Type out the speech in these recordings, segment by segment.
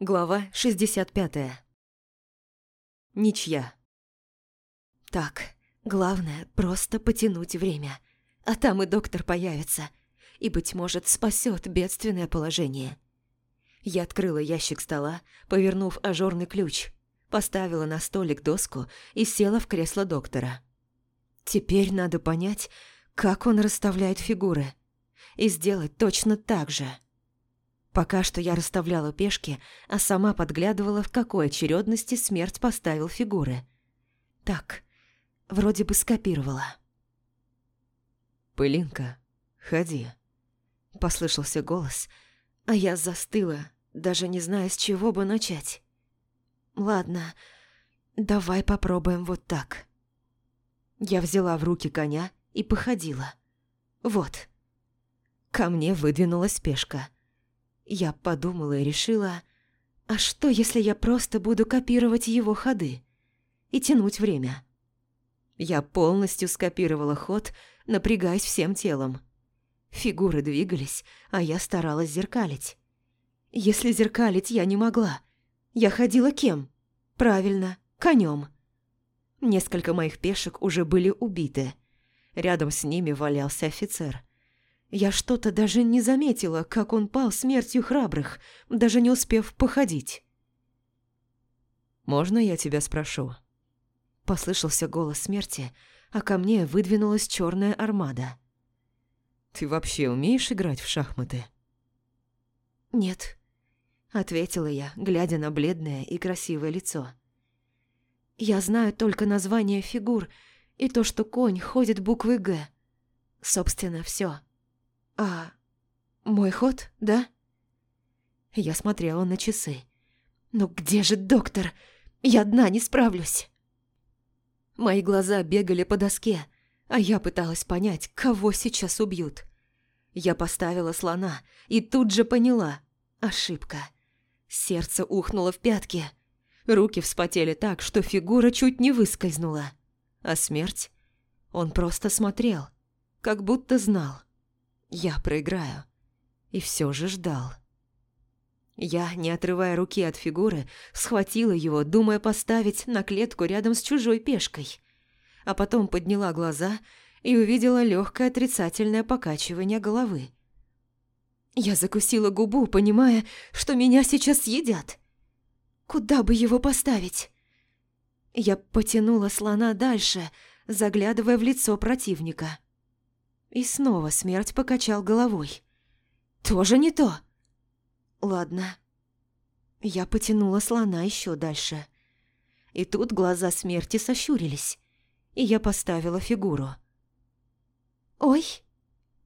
Глава 65. Ничья. Так, главное просто потянуть время, а там и доктор появится, и, быть может, спасет бедственное положение. Я открыла ящик стола, повернув ажурный ключ, поставила на столик доску и села в кресло доктора. Теперь надо понять, как он расставляет фигуры, и сделать точно так же – Пока что я расставляла пешки, а сама подглядывала, в какой очередности смерть поставил фигуры. Так, вроде бы скопировала. «Пылинка, ходи», – послышался голос, а я застыла, даже не зная, с чего бы начать. «Ладно, давай попробуем вот так». Я взяла в руки коня и походила. Вот. Ко мне выдвинулась пешка – я подумала и решила, а что, если я просто буду копировать его ходы и тянуть время? Я полностью скопировала ход, напрягаясь всем телом. Фигуры двигались, а я старалась зеркалить. Если зеркалить я не могла, я ходила кем? Правильно, конем. Несколько моих пешек уже были убиты. Рядом с ними валялся офицер – я что-то даже не заметила, как он пал смертью храбрых, даже не успев походить. «Можно я тебя спрошу?» Послышался голос смерти, а ко мне выдвинулась черная армада. «Ты вообще умеешь играть в шахматы?» «Нет», — ответила я, глядя на бледное и красивое лицо. «Я знаю только название фигур и то, что конь ходит буквой «Г». Собственно, все. «А, мой ход, да?» Я смотрела на часы. «Ну где же доктор? Я одна не справлюсь!» Мои глаза бегали по доске, а я пыталась понять, кого сейчас убьют. Я поставила слона и тут же поняла – ошибка. Сердце ухнуло в пятки. Руки вспотели так, что фигура чуть не выскользнула. А смерть? Он просто смотрел, как будто знал. Я проиграю. И все же ждал. Я, не отрывая руки от фигуры, схватила его, думая поставить на клетку рядом с чужой пешкой. А потом подняла глаза и увидела легкое отрицательное покачивание головы. Я закусила губу, понимая, что меня сейчас съедят. Куда бы его поставить? Я потянула слона дальше, заглядывая в лицо противника. И снова смерть покачал головой. «Тоже не то!» «Ладно». Я потянула слона еще дальше. И тут глаза смерти сощурились, и я поставила фигуру. «Ой,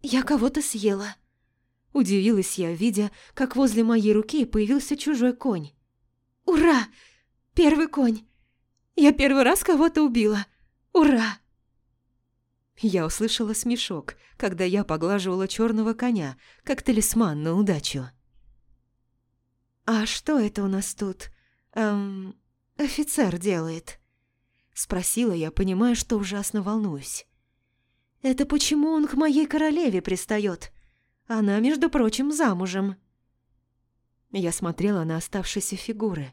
я кого-то съела!» Удивилась я, видя, как возле моей руки появился чужой конь. «Ура! Первый конь! Я первый раз кого-то убила! Ура!» Я услышала смешок, когда я поглаживала черного коня, как талисман на удачу. «А что это у нас тут, эм, офицер делает?» Спросила я, понимая, что ужасно волнуюсь. «Это почему он к моей королеве пристает? Она, между прочим, замужем». Я смотрела на оставшиеся фигуры,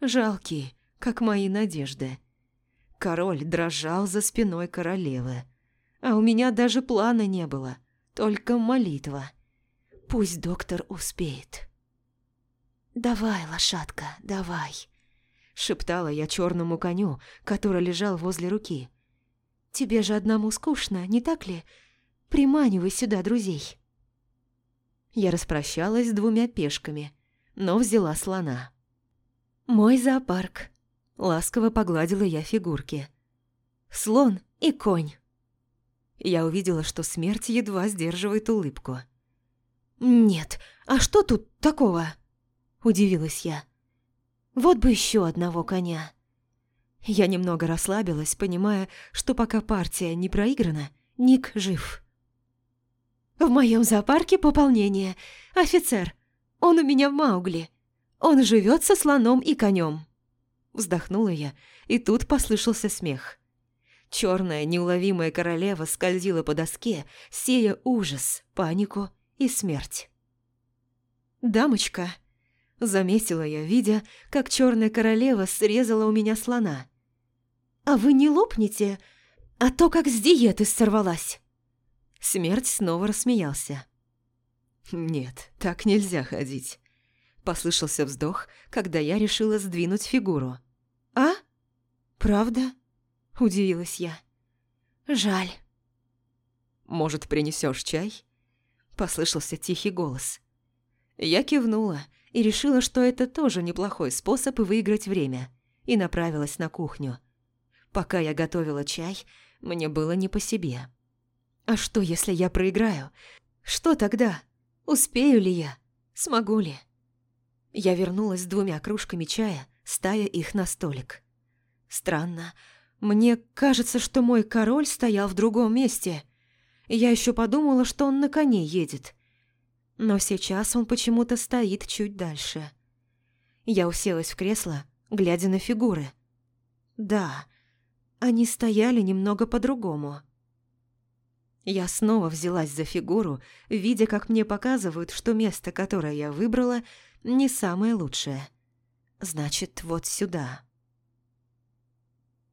жалкие, как мои надежды. Король дрожал за спиной королевы. А у меня даже плана не было, только молитва. Пусть доктор успеет. «Давай, лошадка, давай», — шептала я черному коню, который лежал возле руки. «Тебе же одному скучно, не так ли? Приманивай сюда друзей». Я распрощалась с двумя пешками, но взяла слона. «Мой зоопарк», — ласково погладила я фигурки. «Слон и конь». Я увидела, что смерть едва сдерживает улыбку. «Нет, а что тут такого?» – удивилась я. «Вот бы еще одного коня». Я немного расслабилась, понимая, что пока партия не проиграна, Ник жив. «В моем зоопарке пополнение. Офицер. Он у меня Маугли. Он живет со слоном и конем». Вздохнула я, и тут послышался смех. Черная неуловимая королева скользила по доске, сея ужас, панику и смерть. «Дамочка!» Заметила я, видя, как черная королева срезала у меня слона. «А вы не лопнете, а то как с диеты сорвалась!» Смерть снова рассмеялся. «Нет, так нельзя ходить», – послышался вздох, когда я решила сдвинуть фигуру. «А? Правда?» – удивилась я. «Жаль». «Может, принесешь чай?» – послышался тихий голос. Я кивнула и решила, что это тоже неплохой способ выиграть время, и направилась на кухню. Пока я готовила чай, мне было не по себе. А что, если я проиграю? Что тогда? Успею ли я? Смогу ли? Я вернулась с двумя кружками чая, ставя их на столик. Странно. Мне кажется, что мой король стоял в другом месте. Я еще подумала, что он на коне едет. Но сейчас он почему-то стоит чуть дальше. Я уселась в кресло, глядя на фигуры. Да, они стояли немного по-другому. Я снова взялась за фигуру, видя, как мне показывают, что место, которое я выбрала, не самое лучшее. Значит, вот сюда.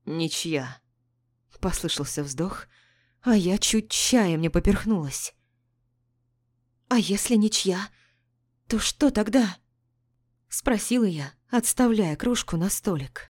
«Ничья», — послышался вздох, а я чуть чаем не поперхнулась. «А если ничья, то что тогда?» Спросила я, отставляя кружку на столик.